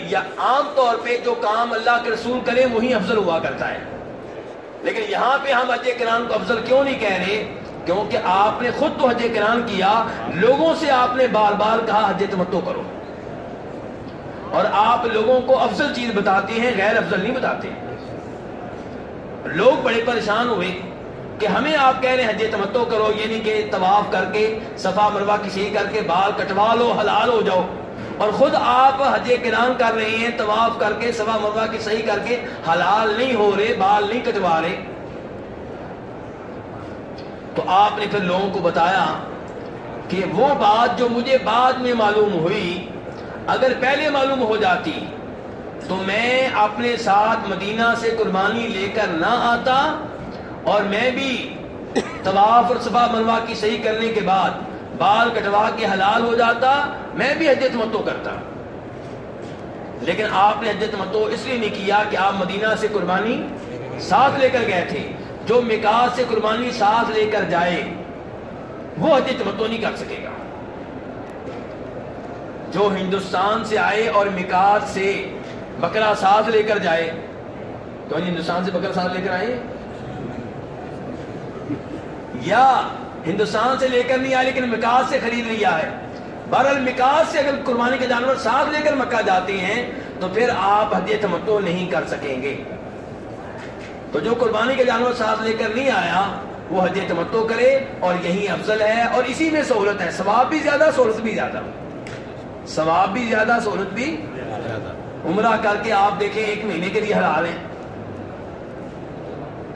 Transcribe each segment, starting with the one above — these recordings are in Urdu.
یا عام طور پہ جو کام اللہ کے رسول کرے وہی افضل ہوا کرتا ہے۔ لیکن یہاں پہ ہم حج کران کو افضل کیوں نہیں کہہ رہے؟ کیونکہ آپ نے خود تو حج کران کیا، لوگوں سے آپ نے بار بار کہا حج تمتو کرو۔ اور آپ لوگوں کو افضل چیز بتاتے ہیں، غیر افضل نہیں بتاتے۔ لوگ بڑے پریشان ہوئے کہ ہمیں آپ کہہ رہے ہیں حج تمتو کرو، یہ نہیں کہ طواف کر کے، صفا مروا کسی کر کے، بال کٹوا لو، حلال ہو جاؤ۔ اور خود آپ حج کران کر رہے ہیں، طواف کر کے صفا مروا کی صحیح کر کے حلال نہیں ہو رہے، بال نہیں کٹوا رہے۔ تو آپ نے پھر لوگوں کو بتایا کہ وہ بات جو مجھے بعد میں معلوم ہوئی، اگر پہلے معلوم ہو جاتی تو میں اپنے ساتھ مدینہ سے قربانی لے کر نہ آتا اور میں بھی طواف اور صفا منوا کی صحیح کرنے کے بعد بال کٹوا کے حلال ہو جاتا، میں بھی حجت متو کرتا۔ لیکن آپ نے حجت متو اس لیے نہیں کیا کہ آپ مدینہ سے قربانی ساتھ لے کر گئے تھے۔ جو مکاس سے قربانی ساتھ لے کر جائے، وہ حجت متو نہیں کر سکے گا۔ جو ہندوستان سے آئے اور مکاس سے بکرا ساتھ لے کر جائے، تو ہندوستان سے بکرا ساتھ لے کر آئے؟ یا ہندوستان سے لے کر نہیں آئے، لیکن مکاس سے خرید لیا ہے بہرحال مکاس سے اگر قربانی کے جانور ساتھ لے کر مکہ جاتے ہیں، تو پھر آپ حج تمتو نہیں کر سکیں گے۔ تو جو قربانی کے جانور ساتھ لے کر نہیں آیا، وہ حج تمتو کرے اور یہی افضل ہے۔ اور اسی میں سہولت ہے۔ ثواب بھی زیادہ، سہولت بھی زیادہ۔ ثواب بھی زیادہ، سہولت بھی عمرہ کر کے آپ دیکھیں، ایک مہینے کے لیے حلال ہیں۔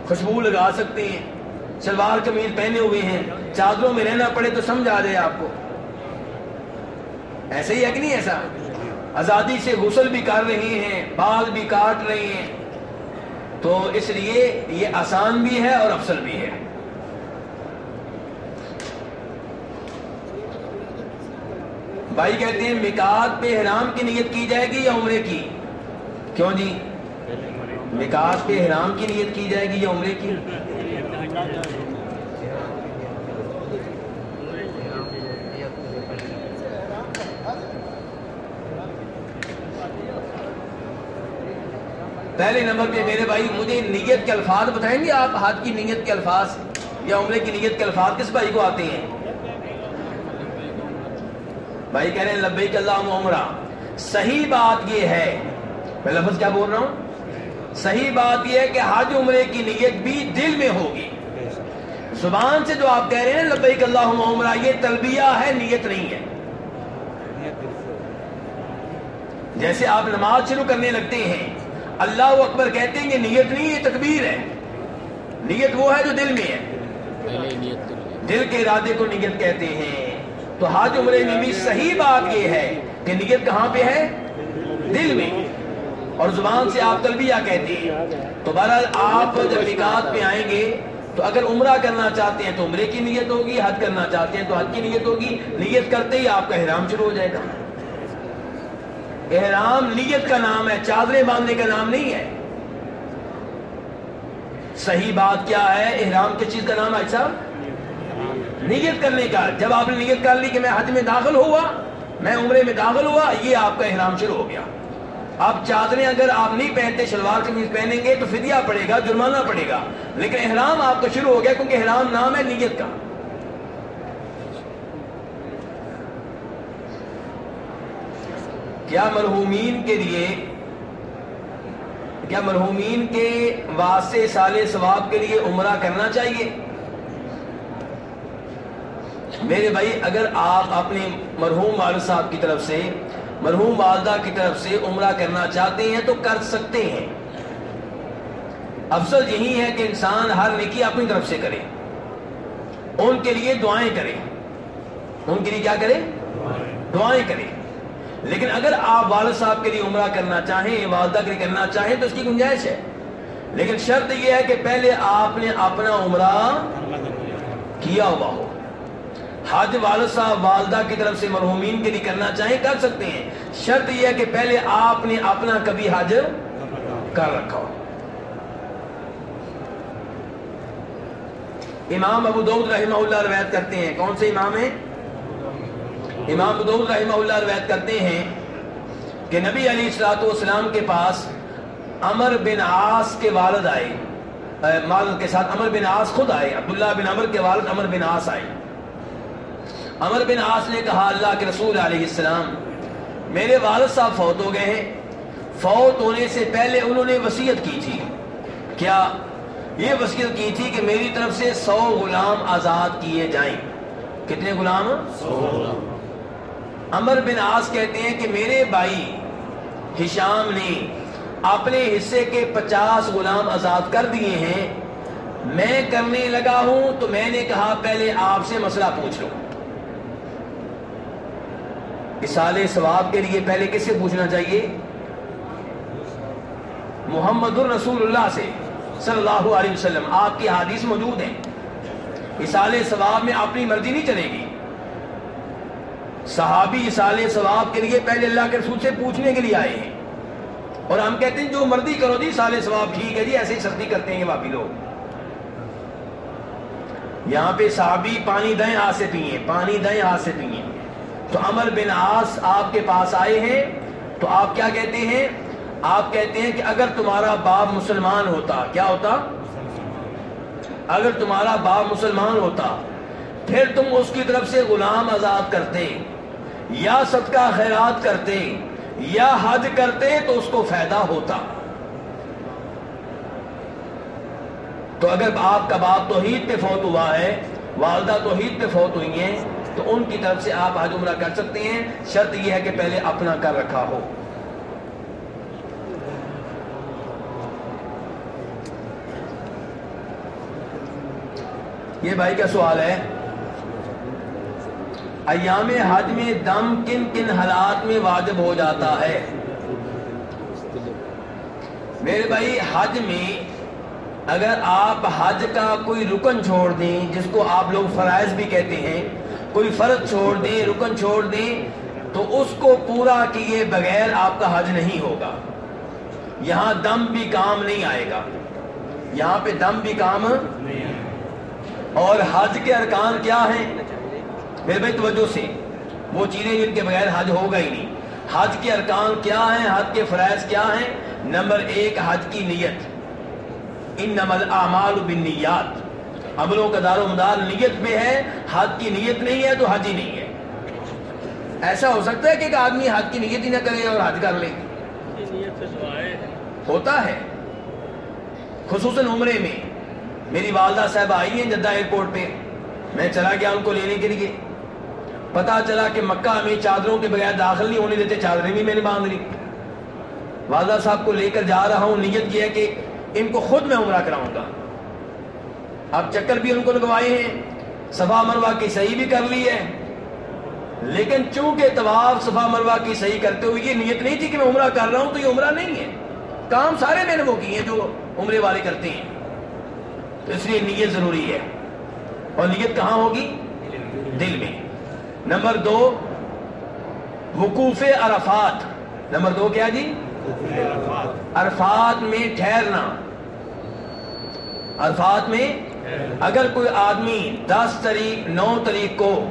خوشبو لگا سکتے ہیں۔ شلوار قمیض پہنے ہوئے ہیں۔ چادروں میں رہنا پڑے تو سمجھ آ جائے آپ کو۔ ایسے ہی ہے کہ نہیں ایسا؟ آزادی سے غسل بھی کر رہے ہیں، بال بھی کاٹ رہے ہیں۔ تو اس لیے یہ آسان بھی ہے اور افضل بھی ہے۔ بھائی کہتے ہیں، مکات پہ احرام کی نیت کی جائے گی یا عمرے کی؟ کیوں جی؟ مکات پہ احرام کی نیت کی جائے گی یا عمرے کی؟ پہلے نمبر پہ میرے بھائی، مجھے نیت کے الفاظ بتائیں گے آپ؟ ہاتھ کی نیت کے الفاظ یا عمرے کی نیت کے الفاظ؟ کس بھائی کو آتے ہیں؟ بھائی کہہ رہے ہیں، لبیک اللہ عمرہ۔ صحیح بات یہ ہے، میں لفظ کیا بول رہا ہوں؟ صحیح بات یہ ہے کہ حج عمرے کی نیت بھی دل میں ہوگی۔ زبان سے جو آپ کہہ رہے ہیں، لبیک اللہ عمرہ یہ تلبیہ ہے، نیت نہیں ہے۔ جیسے آپ نماز شروع کرنے لگتے ہیں، اللہ اکبر کہتے ہیں کہ نیت نہیں، یہ تکبیر ہے۔ نیت وہ ہے جو دل میں ہے۔ دل کے ارادے کو نیت کہتے ہیں۔ تو حج عمرے میں بھی صحیح بات یہ ہے کہ نیت کہاں پہ ہے؟ دل میں۔ اور زبان سے آپ تلبیہ کہتے ہیں۔ تو بہرحال آپ جب نکات پہ آئیں گے تو اگر عمرہ کرنا چاہتے ہیں تو عمرے کی نیت ہوگی، حج کرنا چاہتے ہیں تو حج کی نیت ہوگی۔ نیت کرتے ہی آپ کا احرام شروع ہو جائے گا۔ احرام نیت کا نام ہے، چادریں باندھنے کا نام نہیں ہے۔ صحیح بات کیا ہے، احرام کس چیز کا نام ہے صاحب نیت کرنے کا۔ جب آپ نے نیت کر لی کہ میں حج میں داخل ہوا، میں عمرے میں داخل ہوا، یہ آپ کا احرام شروع ہو گیا۔ اب چادریں اگر آپ نہیں پہنتے، شلوار قمیض پہنیں گے تو فدیہ پڑے گا، جرمانہ پڑے گا۔ لیکن احرام آپ کا شروع ہو گیا کیونکہ احرام نام ہے، نیت کا۔ کیا مرحومین کے لیے، کیا مرحومین کے واسطے سال ثواب کے لیے عمرہ کرنا چاہیے؟ میرے بھائی، اگر آپ اپنے مرحوم والد صاحب کی طرف سے مرحوم والدہ کی طرف سے عمرہ کرنا چاہتے ہیں تو کر سکتے ہیں۔ افضل یہی ہے کہ انسان ہر نیکی اپنی طرف سے کرے۔ ان کے لیے دعائیں کرے۔ ان کے لیے کیا کرے؟ دعائیں کرے۔ لیکن اگر آپ والد صاحب کے لیے عمرہ کرنا چاہیں، والدہ کے لیے کرنا چاہیں تو اس کی گنجائش ہے۔ لیکن شرط یہ ہے کہ پہلے آپ نے اپنا عمرہ کیا ہوا ہو۔ حج والد صاحب، والدہ کی طرف سے مرحومین کے لیے کرنا چاہیں، کر سکتے ہیں۔ شرط یہ ہے کہ پہلے آپ نے اپنا کبھی حج کر رکھا ہو۔ امام ابو دعود رحمہ اللہ روایت کرتے ہیں۔ کون سے امام ہیں؟ امام ابو دعود رحمہ اللہ روایت کرتے ہیں کہ نبی علی السلاۃ والسلام کے پاس عمر بن عاص کے والد آئے۔ والد کے ساتھ عمر بن عاص خود آئے، عبداللہ بن عمر کے والد عمر بن عاص آئے۔ عمر بن عاص نے کہا اللہ کے رسول علیہ السلام میرے والد صاحب فوت ہو گئے ہیں۔ فوت ہونے سے پہلے انہوں نے وسیعت کی تھی۔ کیا یہ وسیعت کی تھی کہ میری طرف سے سو غلام آزاد کیے جائیں؟ کتنے غلام امر بن آس کہتے ہیں کہ میرے بھائی ہشام نے اپنے حصے کے پچاس غلام آزاد کر دیے ہیں۔ میں کرنے لگا ہوں تو میں نے کہا پہلے آپ سے مسئلہ پوچھ لو اسال ثواب کے لیے پہلے کس سے پوچھنا چاہیے؟ محمد الرسول اللہ سے صلی اللہ علیہ وسلم۔ آپ کی حادث موجود ہیں۔ اسال ثواب میں اپنی مرضی نہیں چلے گی۔ صحابی اسال ثواب کے لیے پہلے اللہ کے رسول سے پوچھنے کے لیے آئے ہیں۔ اور ہم کہتے ہیں جو مرضی کرو جی سال ثواب ٹھیک ہے جی ایسے ہی سردی کرتے ہیں واپی لوگ۔ یہاں پہ صحابی پانی دائیں ہاتھ سے پیئے پانی دائیں ہاتھ سے پیئے تو عمر بن آس آپ کے پاس آئے ہیں، تو آپ کیا کہتے ہیں؟ آپ کہتے ہیں کہ اگر تمہارا باپ مسلمان ہوتا، کیا ہوتا؟ اگر تمہارا باپ مسلمان ہوتا، پھر تم اس کی طرف سے غلام آزاد کرتے، یا صدقہ خیرات کرتے، یا حج کرتے تو اس کو فائدہ ہوتا۔ تو اگر آپ کا باپ توحید پہ فوت ہوا ہے، والدہ توحید پہ فوت ہوئی ہیں تو ان کی طرف سے آپ حج عمرہ کر سکتے ہیں۔ شرط یہ ہے کہ پہلے اپنا کر رکھا ہو۔ یہ بھائی کا سوال ہے۔ ایام حج میں دم کن کن حالات میں واجب ہو جاتا ہے؟ میرے بھائی، حج میں اگر آپ حج کا کوئی رکن چھوڑ دیں، جس کو آپ لوگ فرائض بھی کہتے ہیں کوئی فرض چھوڑ دیں رکن چھوڑ دیں تو اس کو پورا کیے بغیر آپ کا حج نہیں ہوگا۔ یہاں دم بھی کام نہیں آئے گا۔ یہاں پہ دم بھی کام اور حج کے ارکان کیا ہیں؟ میرے بھائی توجہ سے۔ وہ چیزیں جن کے بغیر حج ہوگا ہی نہیں۔ حج کے ارکان کیا ہیں؟ حج کے فرائض کیا ہیں؟ نمبر ایک، حج کی نیت۔ ان نمل اعمال بالنیات۔ عملوں کا دار و مدار نیت میں ہے حج کی نیت نہیں ہے تو حج ہی نہیں ہے۔ ایسا ہو سکتا ہے کہ ایک آدمی حج کی نیت ہی نہ کرے اور حج کر لے۔ ہوتا ہے۔ خصوصاً عمرے میں۔ میری والدہ صاحب آئی ہیں جدہ ایئرپورٹ پہ۔ میں چلا گیا ان کو لینے کے لیے۔ پتا چلا کہ مکہ میں چادروں کے بغیر داخل نہیں ہونے دیتے، چادریں بھی میں نے باندھ لی۔ والدہ صاحب کو لے کر جا رہا ہوں۔ نیت یہ ہے کہ ان کو خود میں عمرہ کراؤں گا۔ اب چکر بھی ان کو لگوائے ہیں۔ صفا مروا کی صحیح بھی کر لی ہے۔ لیکن چونکہ طواف صفا مروا کی صحیح کرتے ہوئے یہ نیت نہیں تھی کہ میں عمرہ کر رہا ہوں تو یہ عمرہ نہیں ہے۔ کام سارے میں نے وہ کیے ہیں جو عمرے والے کرتے ہیں۔ تو اس لیے نیت ضروری ہے۔ اور نیت کہاں ہوگی؟ دل میں۔ نمبر دو، وقوف عرفات۔ نمبر دو کیا جی؟ عرفات میں ٹھہرنا۔ عرفات میں اگر کوئی آدمی دس تاریخ نو تاریخ کو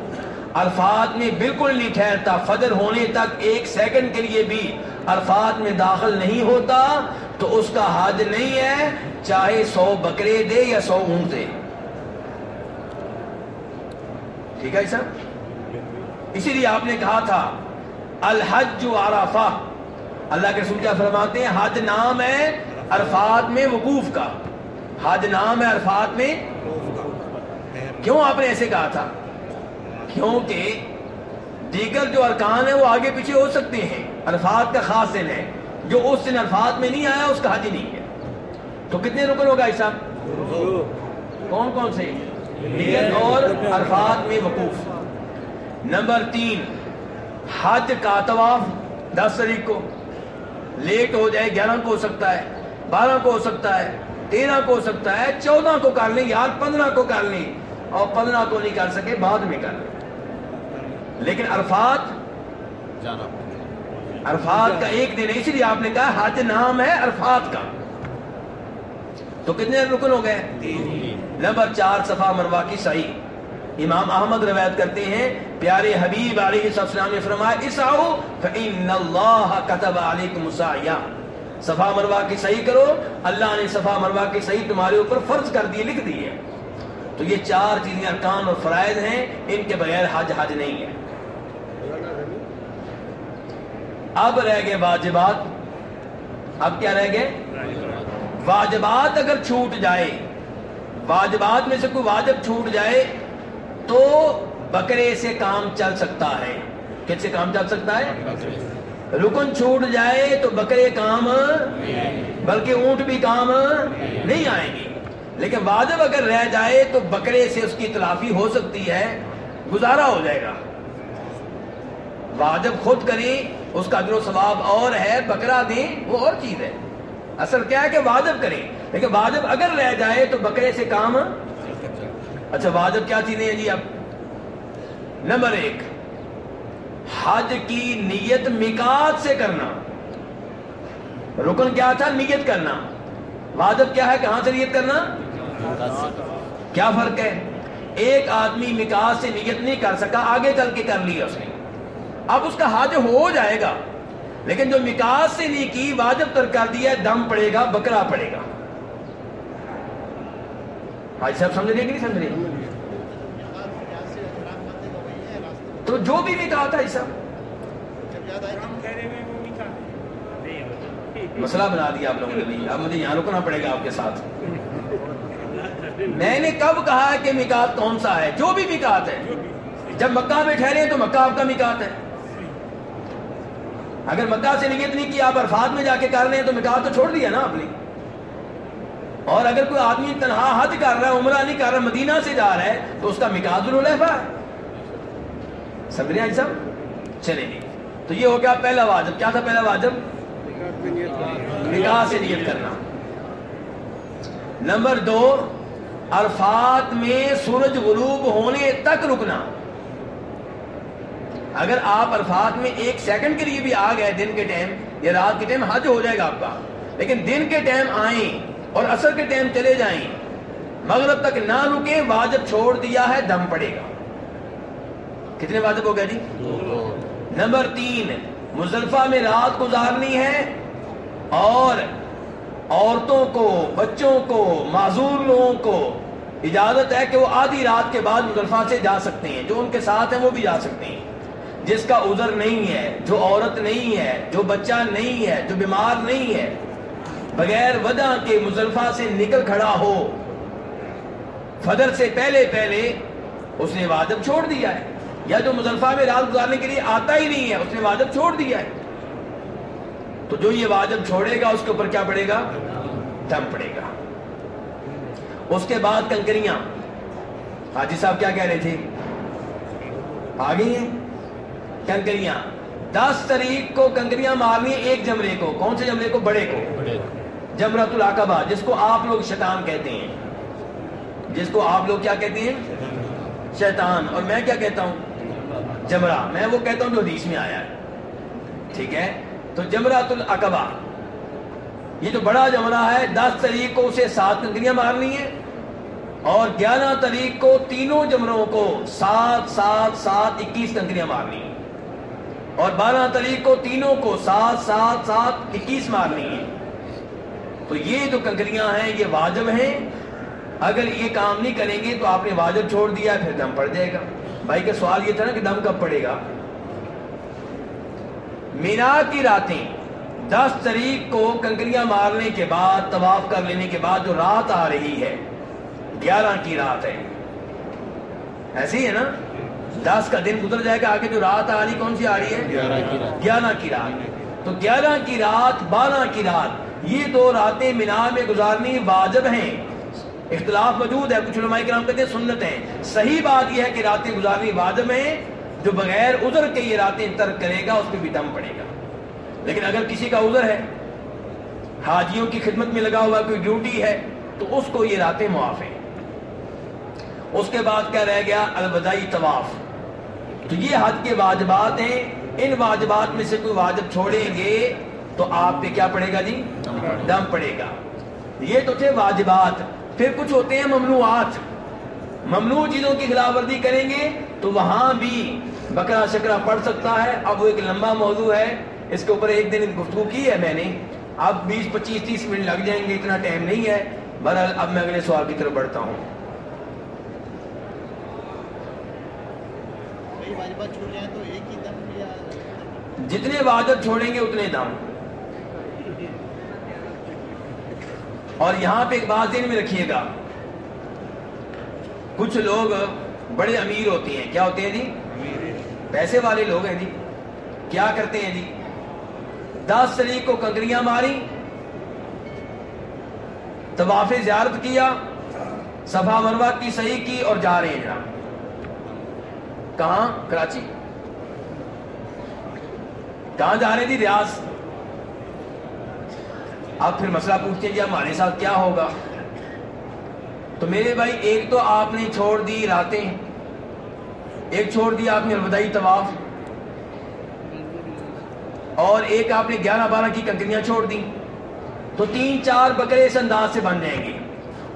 عرفات میں بالکل نہیں ٹھہرتا، فجر ہونے تک ایک سیکنڈ کے لیے بھی عرفات میں داخل نہیں ہوتا، تو اس کا حج نہیں ہے، چاہے سو بکرے دے یا سو اونٹ دے۔ ٹھیک ہے سر اسی لیے آپ نے کہا تھا، الحج عرفہ۔ اللہ کے رسول کیا فرماتے ہیں؟ حج نام ہے عرفات میں وقوف کا۔ حج نام ہے عرفات میں۔ کیوں آپ نے ایسے کہا تھا؟ کیونکہ دیگر جو ارکان ہیں وہ آگے پیچھے ہو سکتے ہیں۔ عرفات کا خاص دن ہے۔ جو اس دن عرفات میں نہیں آیا، اس کا حج نہیں ہے۔ تو کتنے رکن ہوگا ایسا کون کون سے؟ اور عرفات میں وقوف۔ نمبر تین، حج کا طواف دس تاریخ کو۔ لیٹ ہو جائے، گیارہ کو ہو سکتا ہے، بارہ کو ہو سکتا ہے۔ تیرہ کو ہو سکتا ہے چودہ کو کر لیں یار پندرہ کو کر لیں۔ اور پندرہ کو نہیں کر سکے بعد میں کر لیں۔ لیکن عرفات؟ عرفات کا ایک دن اسی لیے آپ نے کہا حج نام ہے عرفات کا۔ تو کتنے رکن ہو گئے؟ نمبر چار صفا مروا کی صحیح امام احمد روایت کرتے ہیں پیارے حبیب علیہ السلام نے فرمایا اسعو فإن اللہ کتب علیکم سعیا صفا مروا کی صحیح کرو، اللہ نے صفا مروا کی صحیح تمہارے اوپر فرض کر دی، لکھ دی ہے۔ تو یہ چار چیزیں ارکان اور فرائض ہیں، ان کے بغیر حج حج نہیں ہے۔ اب رہ گئے واجبات۔ اب کیا رہ گئے؟ واجبات اگر چھوٹ جائے، واجبات میں سے کوئی واجب چھوٹ جائے، تو بکرے سے کام چل سکتا ہے۔ کس سے کام چل سکتا ہے؟ رکن چھوٹ جائے تو بکرے کام، بلکہ اونٹ بھی کام نہیں آئیں گے لیکن واجب اگر رہ جائے تو بکرے سے اس کی تلافی ہو سکتی ہے، گزارا ہو جائے گا۔ واجب خود کریں، اس کا و ثواب اور ہے، بکرا دیں، وہ اور چیز ہے۔ اصل کیا ہے کہ واجب کریں، لیکن واجب اگر رہ جائے تو بکرے سے کام۔ اچھا واجب کیا چیزیں ہیں جی اب نمبر ایک حج کی نیت مکات سے کرنا۔ رکن کیا تھا؟ نیت کرنا۔ واجب کیا ہے؟ کہاں سے نیت کرنا؟ کیا فرق ہے؟ ایک آدمی مکاس سے نیت نہیں کر سکا، آگے چل کے کر لیا اس نے۔ اب اس کا حج ہو جائے گا، لیکن جو مکاس سے نہیں کی واجب تر کر دیا، دم پڑے گا، بکرا پڑے گا۔ حاج صاحب سمجھ رہے کہ نہیں سمجھ رہے تو جو بھی مکا تھا صاحب مسئلہ بنا دیا آپ لوگوں نے اب مجھے یہاں رکنا پڑے گا آپ کے ساتھ۔ میں نے کب کہا کہ مکات کون سا ہے؟ جو بھی مکات ہے۔ جب مکہ میں ٹھہرے ہیں تو مکہ آپ کا مکات ہے۔ اگر مکہ سے نیت نہیں کی آپ عرفات میں جا کے کر رہے ہیں تو مکات تو چھوڑ دیا نا آپ نے۔ اور اگر کوئی آدمی تنہا حج کر رہا ہے، عمرہ نہیں کر رہا، مدینہ سے جا رہا ہے، تو اس کا مکات الحفا ہے۔ سمجھ رہے ہیں صاحب؟ چلے۔ جی تو یہ ہو گیا پہلا واجب۔ کیا تھا پہلا واجب؟ نکاح سے نیت کرنا۔ نمبر دو، عرفات میں سورج غروب ہونے تک رکنا۔ اگر آپ عرفات میں ایک سیکنڈ کے لیے بھی آ گئے دن کے ٹائم، یا رات کے ٹائم حج ہو جائے گا آپ کا۔ لیکن دن کے ٹائم آئیں اور اثر کے ٹائم چلے جائیں، مغرب تک نہ رکیں، واجب چھوڑ دیا ہے، دم پڑے گا۔ کتنے واجب ہو گیا جی نمبر تین مزلفہ میں رات گزارنی ہے اور عورتوں کو، بچوں کو، معذور لوگوں کو اجازت ہے کہ وہ آدھی رات کے بعد مزلفہ سے جا سکتے ہیں۔ جو ان کے ساتھ ہیں وہ بھی جا سکتے ہیں۔ جس کا عذر نہیں ہے، جو عورت نہیں ہے، جو بچہ نہیں ہے، جو بیمار نہیں ہے، بغیر وجہ کے مزلفہ سے نکل کھڑا ہو فدر سے پہلے پہلے اس نے واجب چھوڑ دیا ہے۔ یا جو مزلفہ میں رات گزارنے کے لیے آتا ہی نہیں ہے اس نے واجب چھوڑ دیا ہے۔ تو جو یہ واجب چھوڑے گا اس کے اوپر کیا پڑے گا؟ دم پڑے گا۔ اس کے بعد کنکریاں۔ حاجی صاحب کیا کہہ رہے تھے؟ آ گئی ہیں۔ کنکریاں۔ دس تاریخ کو کنکریاں مارنی ایک جمرے کو۔ کون سے جمرے کو؟ بڑے کو۔ جمرت العقبہ جس کو آپ لوگ شیطان کہتے ہیں۔ جس کو آپ لوگ کیا کہتے ہیں؟ شیطان۔ اور میں کیا کہتا ہوں؟ جمرہ، میں وہ کہتا ہوں جو حدیث میں آیا ہے۔ ٹھیک ہے؟ تو جمرات العقبہ یہ جو بڑا جمرہ ہے، دس تاریخ کو اسے سات کنکریاں مارنی ہے اور گیارہ تاریخ کو تینوں جمروں کو سات سات سات، اکیس کنکریاں مارنی ہے اور بارہ تاریخ کو تینوں کو سات سات سات، اکیس مارنی ہے تو یہ جو کنکریاں ہیں، یہ واجب ہیں۔ اگر یہ کام نہیں کریں گے تو آپ نے واجب چھوڑ دیا، پھر دم پڑ جائے گا۔ بھائی کا سوال یہ تھا نا کہ دم کب پڑے گا؟ مینا کی راتیں دس تاریخ کو کنکریاں مارنے کے بعد طواف کر لینے کے بعد جو رات آ رہی ہے گیارہ کی رات ہے۔ ایسی ہے نا؟ دس کا دن گزر جائے گا آگے جو رات آ رہی کون سی آ رہی ہے؟ گیارہ کی رات۔ تو گیارہ کی رات بارہ کی رات یہ دو راتیں مینا میں گزارنی واجب ہیں۔ اختلاف موجود ہے، کچھ علماء کرام کہتے ہیں سنت ہیں۔ صحیح بات یہ ہے کہ راتیں گزارنی واجب ہیں جو بغیر عذر کے یہ راتیں ترک کرے گا، اس پہ بھی دم پڑے گا۔ لیکن اگر کسی کا عذر ہے، حاجیوں کی خدمت میں لگا ہوا کوئی ڈیوٹی ہے، تو اس کو یہ راتیں معاف ہیں۔ اس کے بعد کیا رہ گیا؟ الوداعی طواف۔ تو یہ حد کے واجبات ہیں۔ ان واجبات میں سے کوئی واجب چھوڑیں گے، تو آپ پہ کیا پڑے گا جی؟ دم پڑے گا۔ یہ تو تھے واجبات۔ پھر کچھ ہوتے ہیں ممنوعات۔ ممنوع چیزوں کی خلاف ورزی کریں گے تو وہاں بھی بکرا شکرا پڑ سکتا ہے۔ اب وہ ایک لمبا موضوع ہے۔ اس کے اوپر ایک دن گفتگو کی ہے میں نے۔ اب بیس، پچیس، تیس منٹ لگ جائیں گے، اتنا ٹائم نہیں ہے۔ بہرحال اب میں اگلے سوال کی طرف بڑھتا ہوں۔ جتنے واجب چھوڑیں گے اتنے دم۔ اور یہاں پہ ایک بات دن میں رکھیے گا۔ کچھ لوگ بڑے امیر ہوتے ہیں۔ کیا ہوتے ہیں جی؟ پیسے والے لوگ ہیں جی۔ کیا کرتے ہیں جی؟ دس تاریخ کو کنکریاں ماری، طواف زیارت کیا، صفا مروا کی صحیح کی اور جا رہے ہیں جناب۔ کہاں؟ کراچی۔ کہاں جا رہے تھی جی؟ ریاض۔ آپ پھر مسئلہ پوچھتے ہیں جی ہمارے ساتھ کیا ہوگا؟ تو میرے بھائی، ایک تو آپ نے چھوڑ دی راتیں، ایک چھوڑ دی آپ نے الوداعی طواف، اور ایک آپ نے گیارہ بارہ کی کنکریاں چھوڑ دی تو تین چار بکرے اس انداز سے بن جائیں گے۔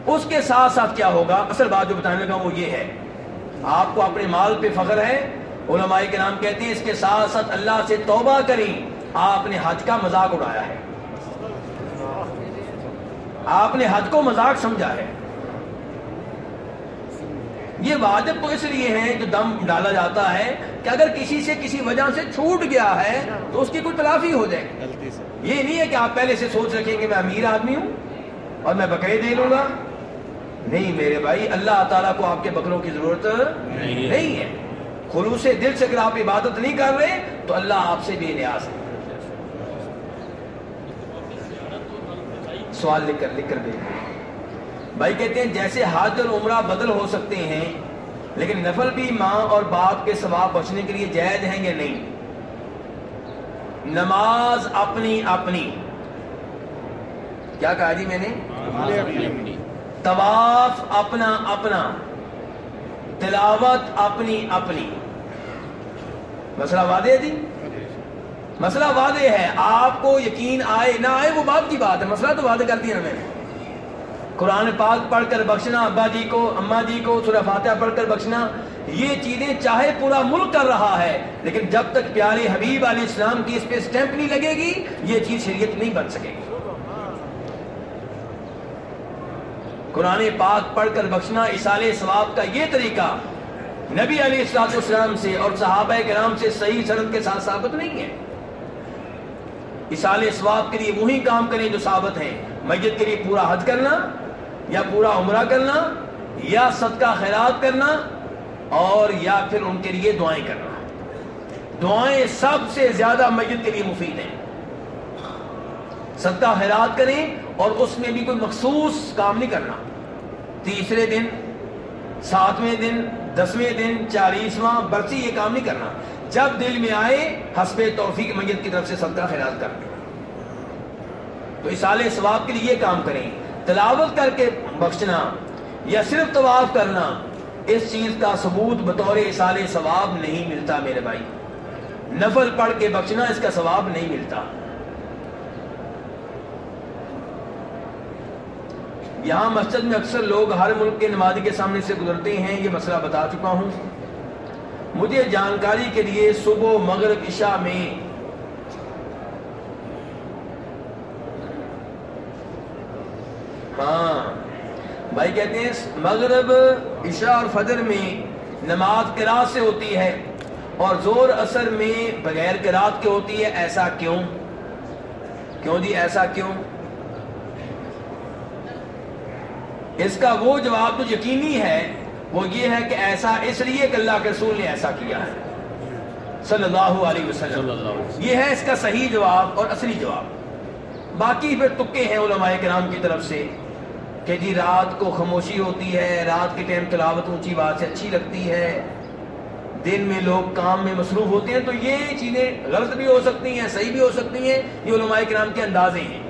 اس کے ساتھ ساتھ کیا ہوگا؟ اصل بات جو بتانے لگا وہ یہ ہے، آپ کو اپنے مال پہ فخر ہے، علماء کے نام کہتے ہیں اس کے ساتھ ساتھ اللہ سے توبہ کریں، آپ نے حج کا مذاق اڑایا ہے۔ آپ نے حج کو مذاق سمجھا ہے۔ یہ واجب تو اس لیے ہے جو دم ڈالا جاتا ہے کہ اگر کسی سے کسی وجہ سے چھوٹ گیا ہے تو اس کی کوئی تلافی ہو جائے۔ یہ نہیں ہے کہ آپ پہلے سے سوچ رکھیں کہ میں امیر آدمی ہوں اور میں بکرے دے لوں گا۔ نہیں میرے بھائی اللہ تعالیٰ کو آپ کے بکروں کی ضرورت نہیں ہے۔ خلوص دل سے اگر آپ عبادت نہیں کر رہے تو اللہ آپ سے بے نیاز ہے۔ سوال لکھ کر لکھ کر دے۔ بھائی کہتے ہیں جیسے حج اور عمرہ بدل ہو سکتے ہیں، لیکن نفل بھی ماں اور باپ کے ثواب بچنے کے لیے جائز ہیں یا نہیں؟ نماز اپنی اپنی۔ کیا کہا جی میں نے؟ طواف اپنا اپنا۔ تلاوت اپنی اپنی۔ مسئلہ واضح جی؟ مسئلہ واضح ہے، آپ کو یقین آئے نہ آئے، وہ بات کی بات ہے، مسئلہ تو واضح کر دیا نا میں نے۔ قرآن پاک پڑھ کر بخشنا، ابا جی کو، اما جی کو، سورہ فاتحہ پڑھ کر بخشنا، یہ چیزیں چاہے پورا ملک کر رہا ہے، لیکن جب تک پیارے حبیب علیہ السلام کی اس پہ سٹیمپ نہیں لگے گی، یہ چیز شریعت نہیں بن سکے گی۔ قرآن پاک پڑھ کر بخشنا اسال ثواب کا یہ طریقہ نبی علیہ السلاط سے اور صحابہ کرام سے صحیح سرد کے ساتھ ثابت نہیں ہے۔ اسال ثواب کے لیے وہی کام کریں جو ثابت ہیں۔ مسجد کے لیے پورا حد کرنا یا پورا عمرہ کرنا یا صدقہ خیرات کرنا اور یا پھر ان کے لیے دعائیں کرنا۔ دعائیں سب سے زیادہ مسجد کے لیے مفید ہیں۔ صدقہ خیرات کریں اور اس میں بھی کوئی مخصوص کام نہیں کرنا۔ تیسرے دن، ساتویں دن، دسویں دن، چالیسواں، برسی یہ کام نہیں کرنا۔ جب دل میں آئے، حسب توفیق مسجد کی طرف سے صدقہ خیرات کرنا تو اسال ثواب کے لیے یہ کام کریں۔ تلاوت کر کے بخشنا یا صرف طواف کرنا، اس چیز کا ثبوت بطور اسال ثواب نہیں ملتا میرے بھائی۔ نفل پڑھ کے بخشنا، اس کا ثواب نہیں ملتا۔ یہاں مسجد میں اکثر لوگ ہر ملک کے نمازی کے سامنے سے گزرتے ہیں، یہ مسئلہ بتا چکا ہوں۔ مجھے جانکاری کے لیے صبح مغرب عشاء میں ہاں بھائی کہتے ہیں، مغرب عشاء اور فجر میں نماز کراط سے ہوتی ہے اور زور اثر میں بغیر کراط کے ہوتی ہے، ایسا کیوں؟ کیوں جی ایسا کیوں؟ اس کا وہ جواب تو یقینی ہے وہ یہ ہے کہ ایسا اس لیے کہ اللہ کے رسول نے ایسا کیا ہے۔ صلی اللہ علیہ وسلم۔ یہ ہے اس کا صحیح جواب اور اصلی جواب۔ باقی پھر تکے ہیں علماء کرام کی طرف سے کہ جی رات کو خاموشی ہوتی ہے رات کے ٹائم تلاوت اونچی بات سے اچھی لگتی ہے۔ دن میں لوگ کام میں مصروف ہوتے ہیں تو یہ چیزیں غلط بھی ہو سکتی ہیں صحیح بھی ہو سکتی ہیں۔ یہ علماء کرام کے اندازے ہیں۔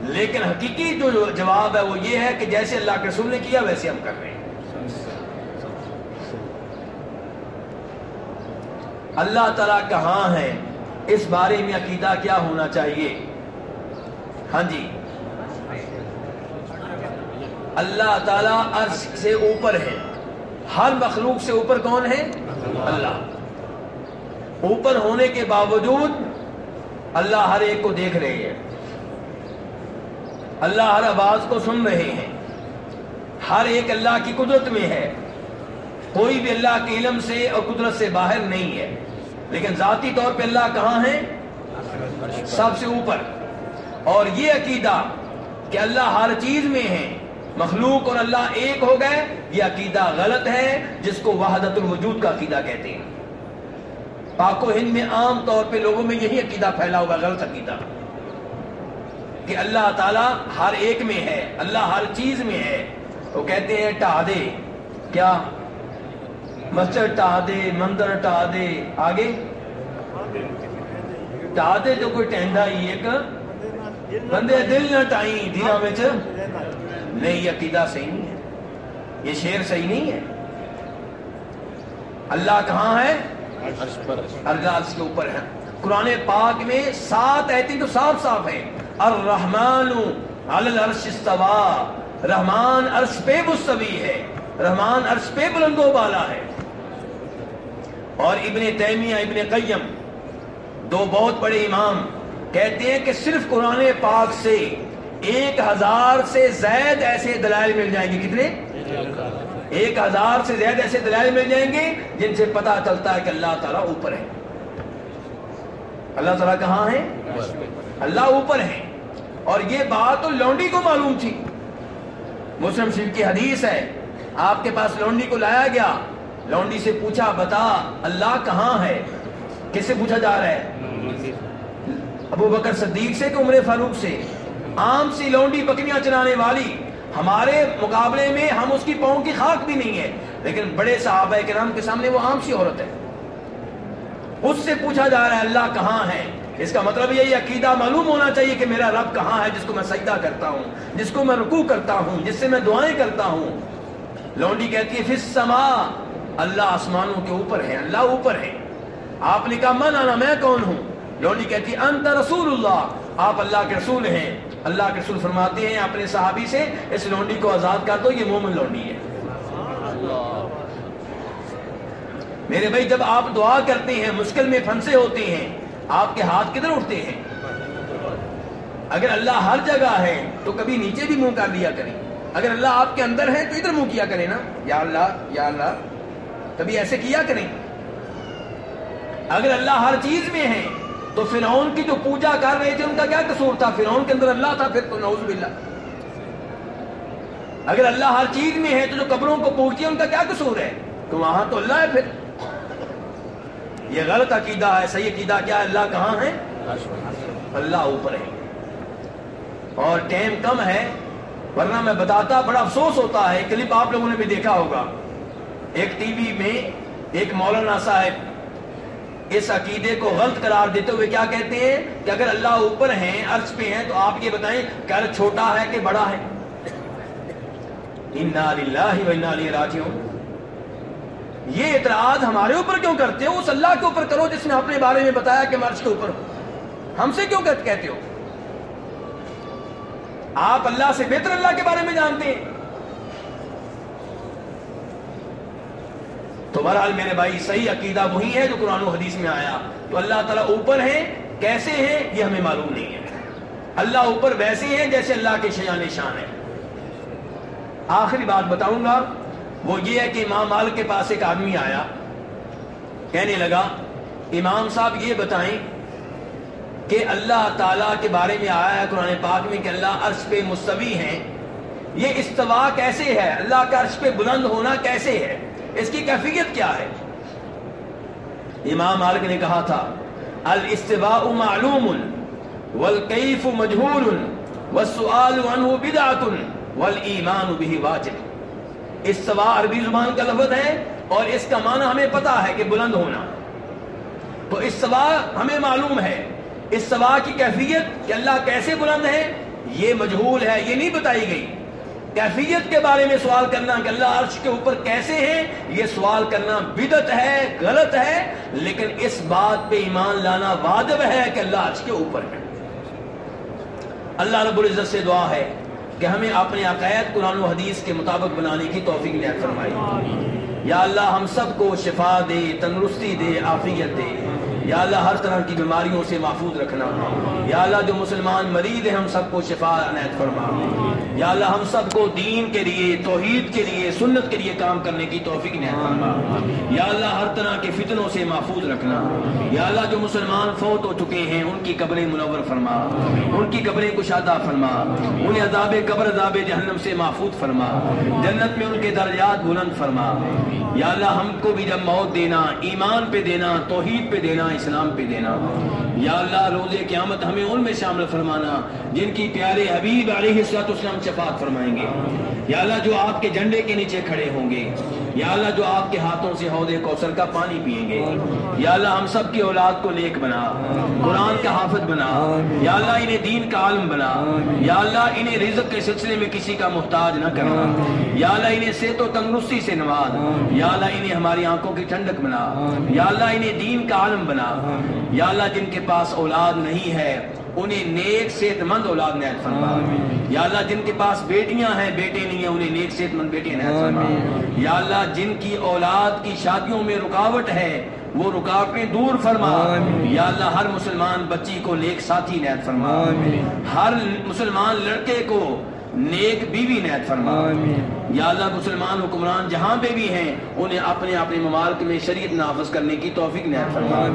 لیکن حقیقی جو جواب ہے وہ یہ ہے کہ جیسے اللہ کے رسول نے کیا، ویسے ہم کر رہے ہیں۔ اللہ تعالیٰ کہاں ہے، اس بارے میں عقیدہ کیا ہونا چاہیے؟ ہاں جی۔ اللہ تعالیٰ عرش سے اوپر ہے۔ ہر مخلوق سے اوپر کون ہے؟ اللہ۔ اوپر ہونے کے باوجود اللہ ہر ایک کو دیکھ رہے ہیں۔ اللہ ہر آواز کو سن رہے ہیں۔ ہر ایک اللہ کی قدرت میں ہے۔ کوئی بھی اللہ کے علم سے اور قدرت سے باہر نہیں ہے۔ لیکن ذاتی طور پہ اللہ کہاں ہے سب سے اوپر۔ اور یہ عقیدہ کہ اللہ ہر چیز میں ہے۔ مخلوق اور اللہ ایک ہو گئے، یہ عقیدہ غلط ہے، جس کو وحدت الوجود کا عقیدہ کہتے ہیں۔ پاک و ہند میں عام طور پہ لوگوں میں یہی عقیدہ پھیلا ہوا غلط عقیدہ۔ کہ اللہ تعالیٰ ہر ایک میں ہے اللہ ہر چیز میں ہے۔ وہ کہتے ہیں ٹا دے۔ کیا؟ مسجد ٹا دے مندر ٹا دے۔ آگے؟ ٹا دے تو کوئی ٹینڈا ہی ایک۔ بندے دل نہ ٹائیں دیا میں نہیں یہ عقیدہ صحیح نہیں ہے۔ یہ شیر صحیح نہیں ہے۔ اللہ کہاں ہے؟ ارگاز کے اوپر ہے۔ قرآن پاک میں سات ایتی تو صاف صاف ہے الرحمن علی العرش استوا رحمان عرش پہ مستوی ہے. رحمان عرش پہ بلند و بالا ہے. اور ابن تیمیہ، ابن قیم، دو بہت بڑے امام کہتے ہیں کہ صرف قرآن پاک سے ایک ہزار سے زائد ایسے دلائل مل جائیں گے. کتنے؟ ایک ہزار سے زیادہ ایسے دلائل مل جائیں گے جن سے پتا چلتا ہے کہ اللہ تعالیٰ اوپر ہے. اللہ تعالیٰ کہاں ہے؟ اللہ اوپر ہے۔ اور یہ بات تو لونڈی کو معلوم تھی۔ مسلم شریف کی حدیث ہے، آپ کے پاس لونڈی کو لایا گیا۔ لونڈی سے پوچھا، بتا، اللہ کہاں ہے؟ کس سے پوچھا جا رہا ہے؟ ابو بکر صدیق سے کہ عمر فاروق سے؟ عام سی لونڈی بکریاں چلانے والی۔ ہمارے مقابلے میں ہم اس کی پاؤں کی خاک بھی نہیں ہے لیکن بڑے صحابہ کرام کے سامنے وہ عام سی عورت ہے۔ اس سے پوچھا جا رہا ہے، اللہ کہاں ہے؟ اس کا مطلب یہی عقیدہ معلوم ہونا چاہیے کہ میرا رب کہاں ہے جس کو میں سجدہ کرتا ہوں، جس کو میں رکوع کرتا ہوں، جس سے میں دعائیں کرتا ہوں۔ لونڈی کہتی ہے فس سما اللہ آسمانوں کے اوپر ہے، اللہ اوپر ہے۔ آپ نے کہا، من آنا میں کون ہوں؟ لونڈی کہتی ہے، انت رسول اللہ. آپ اللہ کے رسول ہیں، اللہ کے رسول فرماتے ہیں اپنے صحابی سے، اس لونڈی کو آزاد کر دو، یہ مومن لونڈی ہے. میرے بھائی، جب آپ دعا کرتے ہیں، مشکل میں پھنسے ہوتے ہیں آپ کے ہاتھ کدھر اٹھتے ہیں؟ اگر اللہ ہر جگہ ہے، تو کبھی نیچے بھی منہ کر لیا کریں اگر اللہ آپ کے اندر ہے، تو ادھر منہ کیا کریں نا۔ یا اللہ یا اللہ، کبھی ایسے کیا کریں اگر اللہ ہر چیز میں ہے، تو فرعون کی جو پوجا کر رہے تھے، ان کا کیا قصور تھا؟ فرعون کے اندر اللہ تھا، پھر تو نعوذ باللہ۔ اگر اللہ ہر چیز میں ہے، تو جو قبروں کو پوجتی ہے ان کا کیا قصور ہے؟ تو وہاں تو اللہ ہے پھر۔ یہ غلط عقیدہ ہے، صحیح عقیدہ کیا ہے؟ اللہ کہاں ہے؟ اللہ اوپر ہے۔ اور ٹائم کم ہے، ورنہ میں بتاتا، بڑا افسوس ہوتا ہے۔ کلپ آپ لوگوں نے بھی دیکھا ہوگا۔ ایک ٹی وی میں ایک مولانا صاحب اس عقیدے کو غلط قرار دیتے ہوئے کیا کہتے ہیں؟ کہ اگر اللہ اوپر ہیں عرض پہ ہیں، تو آپ یہ بتائیں کہ عرض چھوٹا ہے کہ بڑا ہے؟ انا للہ و انا الیہ راجعون۔ یہ اعتراض ہمارے اوپر کیوں کرتے ہو؟ اس اللہ کے اوپر کرو جس نے اپنے بارے میں بتایا کہ مرچ کے اوپر ہو۔ ہم سے کیوں کہتے ہو؟ آپ اللہ سے بہتر اللہ کے بارے میں جانتے ہیں۔ تو بہرحال میرے بھائی، صحیح عقیدہ وہی ہے جو قرآن و حدیث میں آیا۔ تو اللہ تعالیٰ اوپر ہے کیسے ہیں، یہ ہمیں معلوم نہیں ہے۔ اللہ اوپر ویسے ہیں جیسے اللہ کے شیان شان ہے آخری بات بتاؤں گا۔ وہ یہ ہے کہ امام مال کے پاس ایک آدمی آیا، کہنے لگا، امام صاحب یہ بتائیں کہ اللہ تعالیٰ کے بارے میں آیا ہے قرآن پاک میں کہ اللہ عرش پہ مستوی ہیں۔ یہ استوا کیسے ہے؟ اللہ کا عرش پہ بلند ہونا کیسے ہے؟ اس کی کیفیت کیا ہے؟ امام مالک نے کہا تھا، الاستواء معلوم والکیف مجہول والسؤال عنہ بدعت والایمان به واجب۔ استوا عربی زبان کا لفظ ہے اور اس کا معنی ہمیں پتا ہے کہ بلند ہونا۔ تو استوا ہمیں معلوم ہے۔ استوا کی کیفیت کہ اللہ کیسے بلند ہے، یہ مجہول ہے، یہ نہیں بتائی گئی۔ کیفیت کے بارے میں سوال کرنا کہ اللہ عرش کے اوپر کیسے ہیں، یہ سوال کرنا بدت ہے، غلط ہے، لیکن اس بات پہ ایمان لانا واجب ہے کہ اللہ عرش کے اوپر ہے۔ اللہ رب العزت سے دعا ہے۔ کہ ہمیں اپنے عقائد قرآن و حدیث کے مطابق بنانے کی توفیق نہ فرمائی۔ یا اللہ ہم سب کو شفا دے، تندرستی دے، عافیت دے۔ یا اللہ ہر طرح کی بیماریوں سے محفوظ رکھنا۔ یا اللہ جو مسلمان مریض ہیں، ہم سب کو شفا عنایت فرما۔ یا اللہ ہم سب کو دین کے لیے، توحید کے لیے، سنت کے لیے کام کرنے کی توفیق عنایت فرما۔ یا اللہ ہر طرح کے فتنوں سے محفوظ رکھنا۔ یا اللہ جو مسلمان فوت ہو چکے ہیں، ان کی قبریں منور فرما۔ ان کی قبریں کشادہ فرما۔ انہیں عذاب قبر، عذاب جہنم سے محفوظ فرما۔ جنت میں ان کے درجات بلند فرما۔ یا اللہ ہم کو بھی جب موت دینا، ایمان پہ دینا، توحید پہ دینا اسلام پہ دینا یا اللہ روز قیامت ہمیں ان میں شامل فرمانا جن کی پیارے حبیب علیہ السلام شفاعت فرمائیں گے یا اللہ جو آپ کے جھنڈے کے نیچے کھڑے ہوں گے یا اللہ جو آپ کے ہاتھوں سے حوض کوثر کا پانی پئیں گے یا اللہ ہم سب کی اولاد کو نیک بنا قرآن کا حافظ بنا یا اللہ انہیں دین کا عالم بنا یا اللہ انہیں رزق کے سلسلے میں کسی کا محتاج نہ کرنا یا اللہ انہیں صحت و تندرستی سے نواز یا اللہ انہیں ہماری آنکھوں کی ٹھنڈک بنا یا اللہ انہیں دین کا عالم بنا یا اللہ جن کے پاس اولاد نہیں ہے انہیں نیک صحت مند اولاد نعت فرما۔ یا اللہ جن کے پاس بیٹیاں ہیں بیٹے نہیں ہیں انہیں نیک صحت مند بیٹے نعت فرما۔ یا اللہ جن کی اولاد کی شادیوں میں رکاوٹ ہے وہ رکاوٹیں دور فرما۔ یا اللہ ہر مسلمان بچی کو نیک ساتھی نیت فرما۔ ہر مسلمان لڑکے کو نیک بیوی نیت فرما۔ یا اللہ مسلمان حکمران جہاں پہ بھی ہیں انہیں اپنے اپنے ممالک میں شریعت نافذ کرنے کی توفیق نیت فرما۔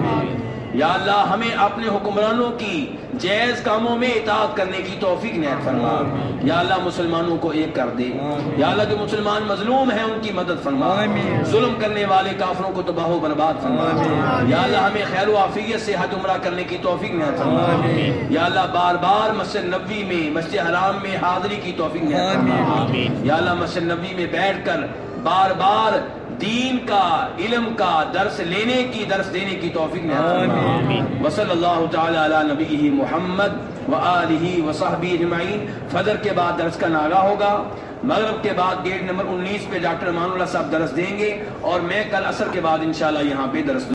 یا اللہ ہمیں اپنے حکمرانوں کی جائز کاموں میں اطاعت کرنے کی توفیق نیت فرما۔ یا اللہ مسلمانوں کو ایک کر دے۔ یا اللہ جو مسلمان مظلوم ہیں ان کی مدد فرما۔ ظلم کرنے والے کافروں کو تباہ و برباد فرما۔ یا اللہ ہمیں خیر و عافیت سے حج عمرہ کرنے کی توفیق نیت فرما۔ یا اللہ بار بار مسجد نبی میں مسجد حرام میں حاضری کی توفیق نیت فرما۔ یا اللہ مسجد نبی میں بیٹھ کر بار بار دین کا علم کا درس لینے کی درس دینے کی توفیق نعت وصل اللہ تعالی علی نبی محمد و آلہ و صحبی اجمعین۔ فجر کے بعد درس کا ناغہ ہوگا۔ مغرب کے بعد گیٹ نمبر انیس پہ ڈاکٹر امان اللہ صاحب درس دیں گے۔ اور میں کل اثر کے بعد انشاءاللہ یہاں پہ درس